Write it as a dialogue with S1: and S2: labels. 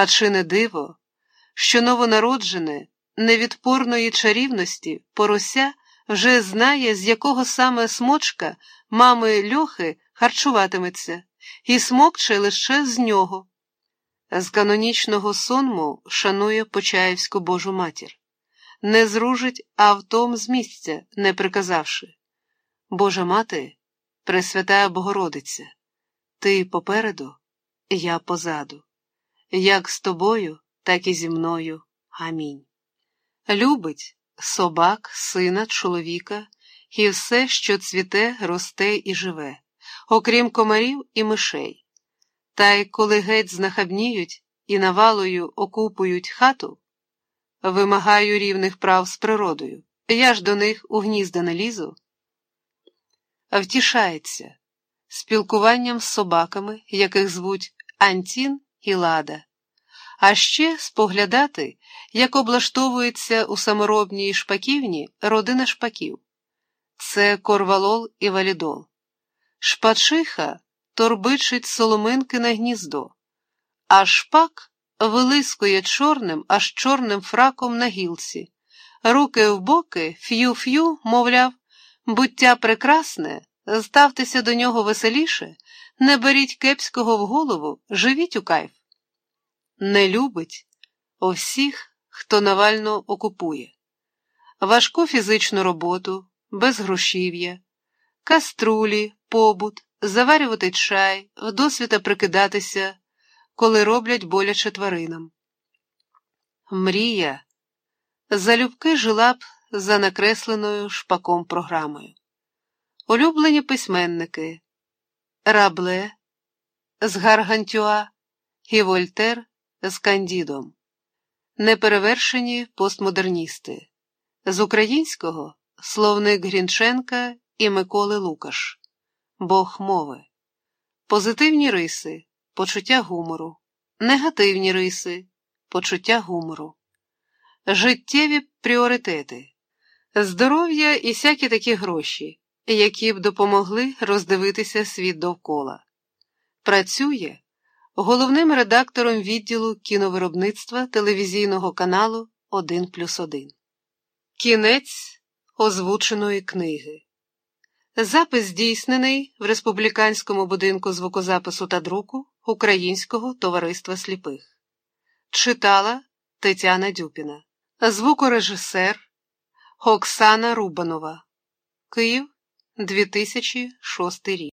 S1: А чи не диво, що новонароджене, невідпорної чарівності порося вже знає, з якого саме смочка мами льохи харчуватиметься, і смокче лише з нього. З канонічного сонму шанує Почаївську Божу матір, не зружить автом з місця, не приказавши. Божа мати, Пресвятая Богородиця, ти попереду, я позаду, як з тобою, так і зі мною. Амінь. Любить собак, сина, чоловіка і все, що цвіте, росте і живе, окрім комарів і мишей. Та й коли геть знахабніють і навалою окупують хату, вимагаю рівних прав з природою. Я ж до них у гнізда не лізу. Втішається спілкуванням з собаками, яких звуть Антін і Лада, а ще споглядати, як облаштовується у саморобній шпаківні родина шпаків. Це корвалол і валідол. Шпачиха торбичить соломинки на гніздо, а шпак вилискує чорним, аж чорним фраком на гілці, руки в боки, ф'ю-ф'ю, мовляв, буття прекрасне, ставтеся до нього веселіше, не беріть кепського в голову, живіть у кайф. Не любить у всіх, хто Навально окупує, важку фізичну роботу, безгрошів'я, каструлі, побут, заварювати чай, вдосвіта прикидатися, коли роблять боляче тваринам. Мрія залюбки жила б за накресленою шпаком програмою. Улюблені письменники. Рабле з Гаргантюа і Вольтер з Кандідом, неперевершені постмодерністи, з українського словник Грінченка і Миколи Лукаш, Бог мови, позитивні риси, почуття гумору, негативні риси, почуття гумору, життєві пріоритети, здоров'я і всякі такі гроші, які б допомогли роздивитися світ довкола. Працює головним редактором відділу кіновиробництва телевізійного каналу 1 плюс 1. Кінець озвученої книги. Запис здійснений в Республіканському будинку звукозапису та друку Українського товариства сліпих. Читала Тетяна Дюпіна. Звукорежисер Оксана Рубанова. Київ 2006 рік.